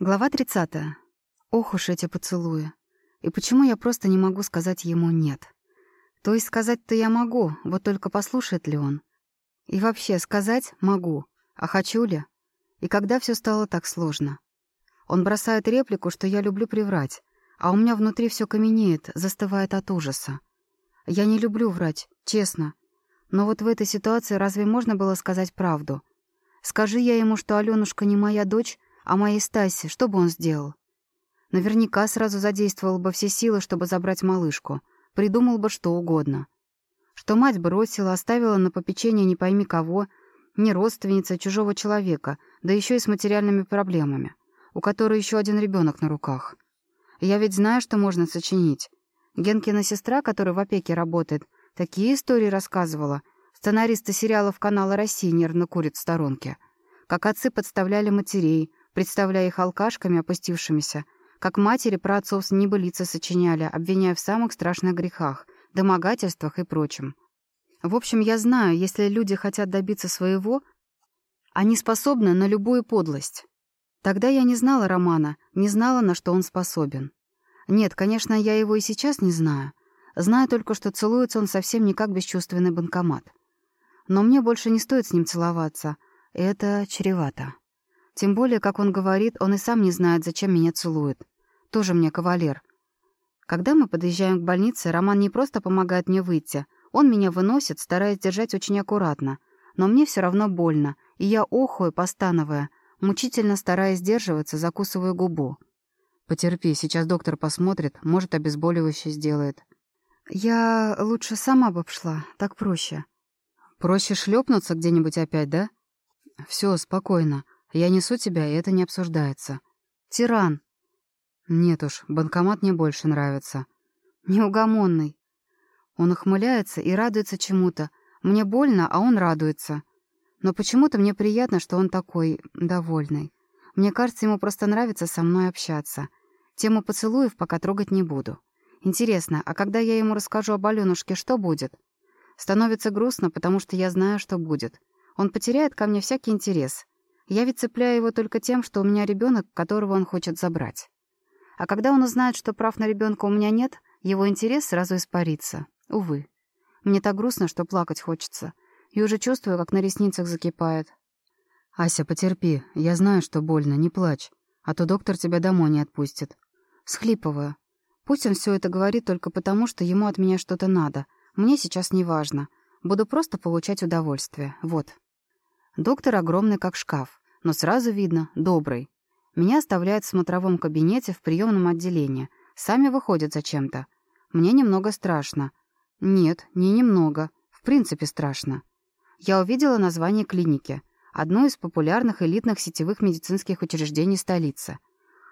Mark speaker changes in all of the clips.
Speaker 1: Глава 30. Ох уж эти поцелуи. И почему я просто не могу сказать ему «нет»? То есть сказать-то я могу, вот только послушает ли он? И вообще, сказать могу, а хочу ли? И когда все стало так сложно? Он бросает реплику, что я люблю приврать, а у меня внутри все каменеет, застывает от ужаса. Я не люблю врать, честно. Но вот в этой ситуации разве можно было сказать правду? Скажи я ему, что Алёнушка не моя дочь, а моей Стасе, что бы он сделал? Наверняка сразу задействовал бы все силы, чтобы забрать малышку. Придумал бы что угодно. Что мать бросила, оставила на попечение не пойми кого, не родственница чужого человека, да еще и с материальными проблемами, у которой еще один ребенок на руках. Я ведь знаю, что можно сочинить. Генкина сестра, которая в опеке работает, такие истории рассказывала. Сценаристы сериалов канала «Россия» нервно курят в сторонке. Как отцы подставляли матерей, представляя их алкашками опустившимися, как матери про отцов небылицы сочиняли, обвиняя в самых страшных грехах, домогательствах и прочем. В общем, я знаю, если люди хотят добиться своего, они способны на любую подлость. Тогда я не знала Романа, не знала, на что он способен. Нет, конечно, я его и сейчас не знаю. Знаю только, что целуется он совсем не как бесчувственный банкомат. Но мне больше не стоит с ним целоваться. Это чревато. Тем более, как он говорит, он и сам не знает, зачем меня целует. Тоже мне кавалер. Когда мы подъезжаем к больнице, Роман не просто помогает мне выйти. Он меня выносит, стараясь держать очень аккуратно. Но мне все равно больно, и я охую, постановая, мучительно стараясь сдерживаться, закусываю губу. «Потерпи, сейчас доктор посмотрит, может, обезболивающее сделает». «Я лучше сама бы пошла, так проще».
Speaker 2: «Проще шлепнуться где-нибудь опять, да?» «Все, спокойно. Я несу тебя, и это не обсуждается.
Speaker 1: Тиран.
Speaker 2: Нет уж, банкомат мне больше нравится.
Speaker 1: Неугомонный. Он ухмыляется и радуется чему-то. Мне больно, а он радуется. Но почему-то мне приятно, что он такой довольный. Мне кажется, ему просто нравится со мной общаться. Тему поцелуев пока трогать не буду. Интересно, а когда я ему расскажу об Алёнушке, что будет? Становится грустно, потому что я знаю, что будет. Он потеряет ко мне всякий интерес. Я ведь цепляю его только тем, что у меня ребенок, которого он хочет забрать. А когда он узнает, что прав на ребенка у меня нет, его интерес сразу испарится. Увы. Мне так грустно, что плакать хочется. И уже чувствую, как на ресницах закипает.
Speaker 2: «Ася, потерпи. Я знаю, что больно, не плачь. А то доктор тебя домой не отпустит».
Speaker 1: Схлипываю. Пусть он все это говорит только потому, что ему от меня что-то надо. Мне сейчас не важно. Буду просто получать удовольствие. Вот. Доктор огромный, как шкаф, но сразу видно — добрый. Меня оставляют в смотровом кабинете в приемном отделении. Сами выходят зачем-то. Мне немного страшно. Нет, не немного. В принципе страшно. Я увидела название клиники. Одно из популярных элитных сетевых медицинских учреждений столицы.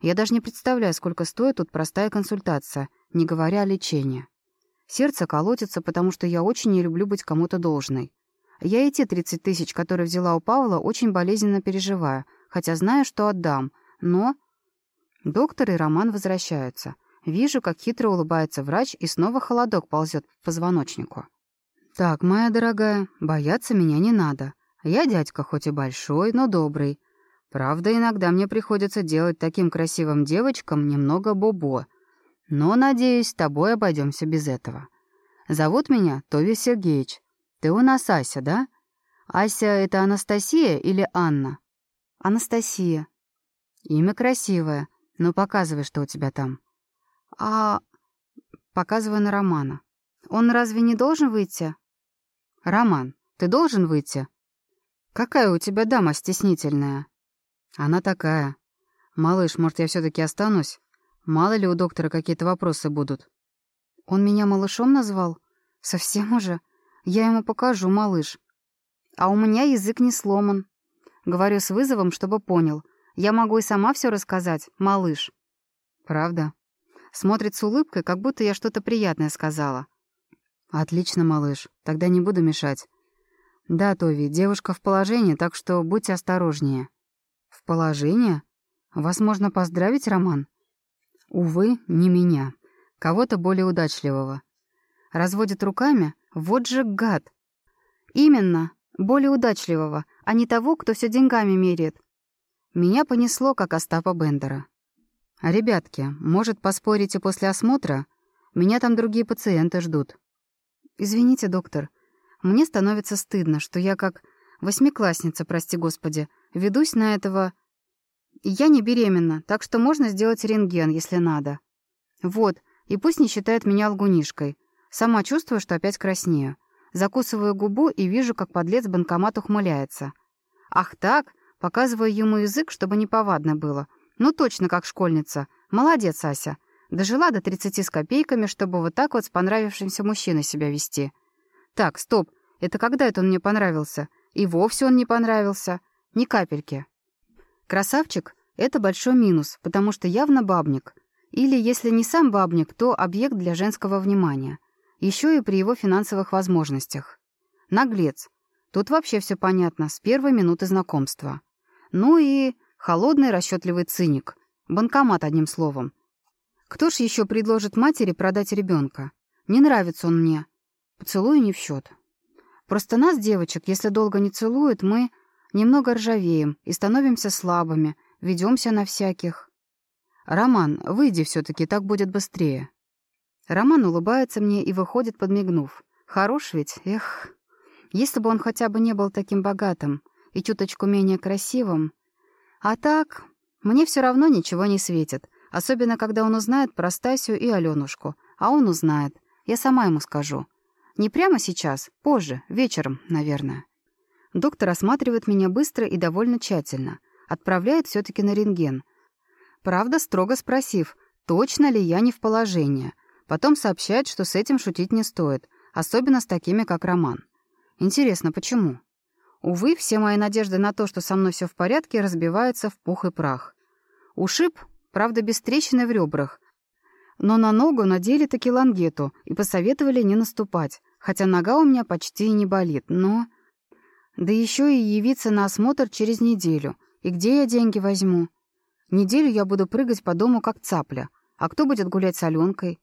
Speaker 1: Я даже не представляю, сколько стоит тут простая консультация, не говоря о лечении. Сердце колотится, потому что я очень не люблю быть кому-то должной. Я и те 30 тысяч, которые взяла у Павла, очень болезненно переживаю, хотя знаю, что отдам. Но... Доктор и Роман возвращаются. Вижу, как хитро улыбается врач, и снова холодок ползет по позвоночнику. «Так, моя дорогая, бояться меня не надо. Я дядька хоть и большой, но добрый. Правда, иногда мне приходится делать таким красивым девочкам немного бобо. Но, надеюсь, с тобой обойдемся без этого. Зовут меня Тови Сергеевич. Ты у нас Ася, да? Ася — это Анастасия или Анна? Анастасия. Имя красивое. Ну, показывай, что у тебя там. А... Показывай на Романа. Он разве не должен выйти?
Speaker 2: Роман, ты должен выйти? Какая у тебя дама стеснительная? Она такая. Малыш, может, я все таки останусь? Мало ли у доктора какие-то вопросы будут.
Speaker 1: Он меня малышом назвал? Совсем уже? Я ему покажу, малыш. А у меня язык не сломан. Говорю с вызовом, чтобы понял. Я могу и сама все рассказать, малыш.
Speaker 2: Правда?
Speaker 1: Смотрит с улыбкой, как будто я что-то приятное сказала.
Speaker 2: Отлично, малыш. Тогда не буду мешать. Да, Тови, девушка в положении, так что будьте осторожнее.
Speaker 1: В положении? Вас можно поздравить, Роман?
Speaker 2: Увы, не меня. Кого-то более удачливого.
Speaker 1: Разводит руками, вот же гад. Именно, более удачливого, а не того, кто все деньгами меряет. Меня понесло, как Остапа Бендера. «Ребятки, может, поспорите после осмотра? Меня там другие пациенты ждут». «Извините, доктор, мне становится стыдно, что я как восьмиклассница, прости господи, ведусь на этого... Я не беременна, так что можно сделать рентген, если надо. Вот, и пусть не считает меня лгунишкой. Сама чувствую, что опять краснею. Закусываю губу и вижу, как подлец банкомат ухмыляется. Ах так, показываю ему язык, чтобы неповадно было. Ну точно как школьница. Молодец, Ася. Дожила до 30 с копейками, чтобы вот так вот с понравившимся мужчиной себя вести. Так, стоп, это когда это он мне понравился? И вовсе он не понравился. Ни капельки. Красавчик — это большой минус, потому что явно бабник. Или, если не сам бабник, то объект для женского внимания. Еще и при его финансовых возможностях. Наглец. Тут вообще все понятно, с первой минуты знакомства. Ну и холодный расчетливый циник. Банкомат, одним словом. Кто ж еще предложит матери продать ребенка? Не нравится он мне. Поцелуй не в счет. Просто нас, девочек, если долго не целуют, мы немного ржавеем и становимся слабыми, ведемся на всяких. Роман, выйди все-таки, так будет быстрее. Роман улыбается мне и выходит, подмигнув. Хорош ведь, эх. Если бы он хотя бы не был таким богатым и чуточку менее красивым. А так, мне все равно ничего не светит, особенно когда он узнает про Стасию и Аленушку. А он узнает. Я сама ему скажу. Не прямо сейчас, позже, вечером, наверное. Доктор осматривает меня быстро и довольно тщательно. Отправляет все таки на рентген. Правда, строго спросив, точно ли я не в положении. Потом сообщает, что с этим шутить не стоит, особенно с такими, как Роман. Интересно, почему? Увы, все мои надежды на то, что со мной все в порядке, разбиваются в пух и прах. Ушиб, правда, без трещины в ребрах, но на ногу надели таки лангету и посоветовали не наступать, хотя нога у меня почти и не болит, но... Да еще и явиться на осмотр через неделю. И где я деньги возьму? Неделю я буду прыгать по дому, как цапля. А кто будет гулять с Аленкой?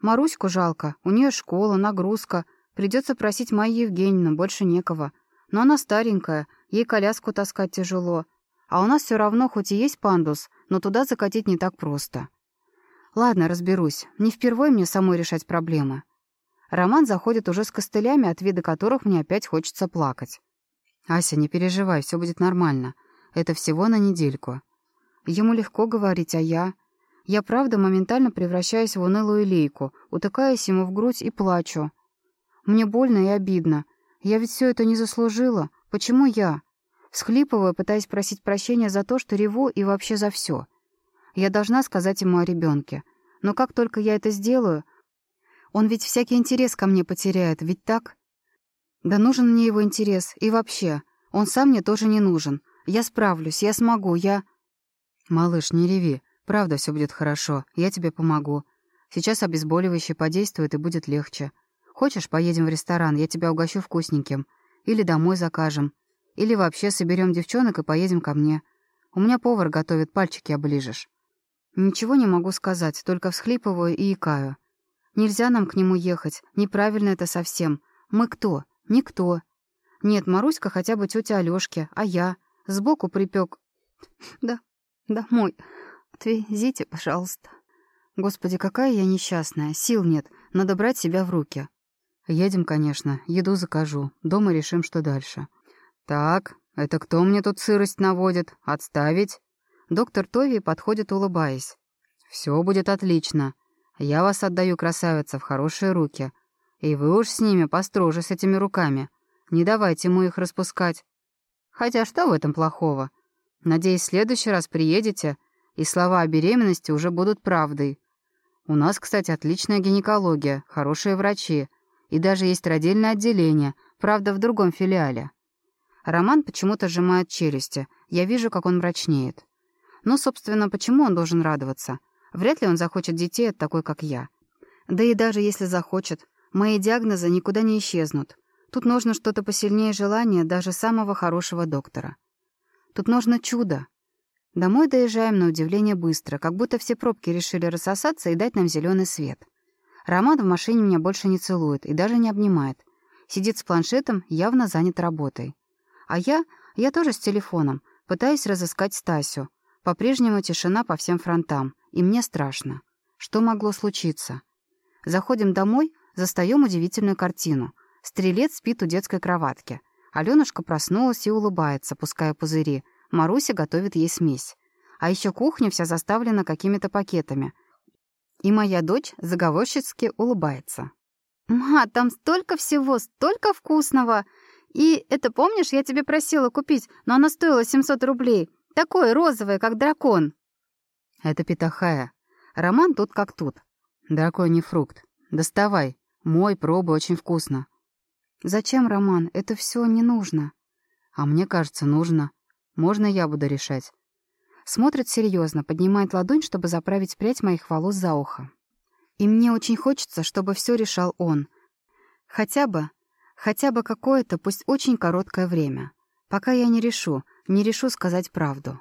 Speaker 1: Маруську жалко, у нее школа, нагрузка. Придется просить Майю Евгеньевну, больше некого. Но она старенькая, ей коляску таскать тяжело. А у нас все равно хоть и есть пандус, но туда закатить не так просто. Ладно, разберусь. Не впервой мне самой решать проблемы. Роман заходит уже с костылями, от вида которых мне опять хочется плакать. «Ася, не переживай, все будет нормально. Это всего на недельку». Ему легко говорить, а я... Я, правда, моментально превращаюсь в унылую лейку, утыкаясь ему в грудь и плачу. Мне больно и обидно. Я ведь все это не заслужила. Почему я? Всхлипываю, пытаясь просить прощения за то, что реву и вообще за все. Я должна сказать ему о ребенке. Но как только я это сделаю, он ведь всякий интерес ко мне потеряет, ведь так? Да нужен мне его интерес. И вообще, он сам мне тоже не нужен. Я справлюсь, я смогу, я... Малыш, не реви. Правда, все будет хорошо. Я тебе помогу. Сейчас обезболивающее подействует, и будет легче. Хочешь, поедем в ресторан, я тебя угощу вкусненьким. Или домой закажем. Или вообще соберем девчонок и поедем ко мне. У меня повар готовит, пальчики оближешь. Ничего не могу сказать, только всхлипываю и икаю. Нельзя нам к нему ехать, неправильно это совсем. Мы кто? Никто. Нет, Маруська хотя бы тетя Алёшки, а я. Сбоку припек. Да, домой. Отвезите, пожалуйста. Господи, какая я несчастная. Сил нет. Надо брать себя в руки. Едем, конечно. Еду закажу. Дома решим, что дальше. Так, это кто мне тут сырость наводит? Отставить? Доктор Тови подходит, улыбаясь. «Все будет отлично. Я вас отдаю, красавица, в хорошие руки. И вы уж с ними построже, с этими руками. Не давайте ему их распускать. Хотя что в этом плохого? Надеюсь, в следующий раз приедете, и слова о беременности уже будут правдой. У нас, кстати, отличная гинекология, хорошие врачи. И даже есть родильное отделение, правда, в другом филиале». Роман почему-то сжимает челюсти. Я вижу, как он мрачнеет. Но, собственно, почему он должен радоваться? Вряд ли он захочет детей от такой, как я. Да и даже если захочет, мои диагнозы никуда не исчезнут. Тут нужно что-то посильнее желания даже самого хорошего доктора. Тут нужно чудо. Домой доезжаем на удивление быстро, как будто все пробки решили рассосаться и дать нам зеленый свет. Роман в машине меня больше не целует и даже не обнимает. Сидит с планшетом, явно занят работой. А я, я тоже с телефоном, Пытаюсь разыскать Стасю. По-прежнему тишина по всем фронтам, и мне страшно. Что могло случиться? Заходим домой, застаем удивительную картину. Стрелец спит у детской кроватки. Алёнушка проснулась и улыбается, пуская пузыри. Маруся готовит ей смесь. А еще кухня вся заставлена какими-то пакетами. И моя дочь заговорщицки улыбается. «Ма, там столько всего, столько вкусного! И это, помнишь, я тебе просила купить, но она стоила 700 рублей. Такое розовое, как дракон».
Speaker 2: «Это питахая. Роман тут как тут. Драконий фрукт. Доставай. Мой, пробуй, очень вкусно».
Speaker 1: «Зачем, Роман? Это все не нужно».
Speaker 2: «А мне кажется, нужно. Можно я буду решать?»
Speaker 1: Смотрит серьезно, поднимает ладонь, чтобы заправить прядь моих волос за ухо. И мне очень хочется, чтобы все решал он. Хотя бы, хотя бы какое-то, пусть очень короткое время. Пока я не решу, не решу сказать правду.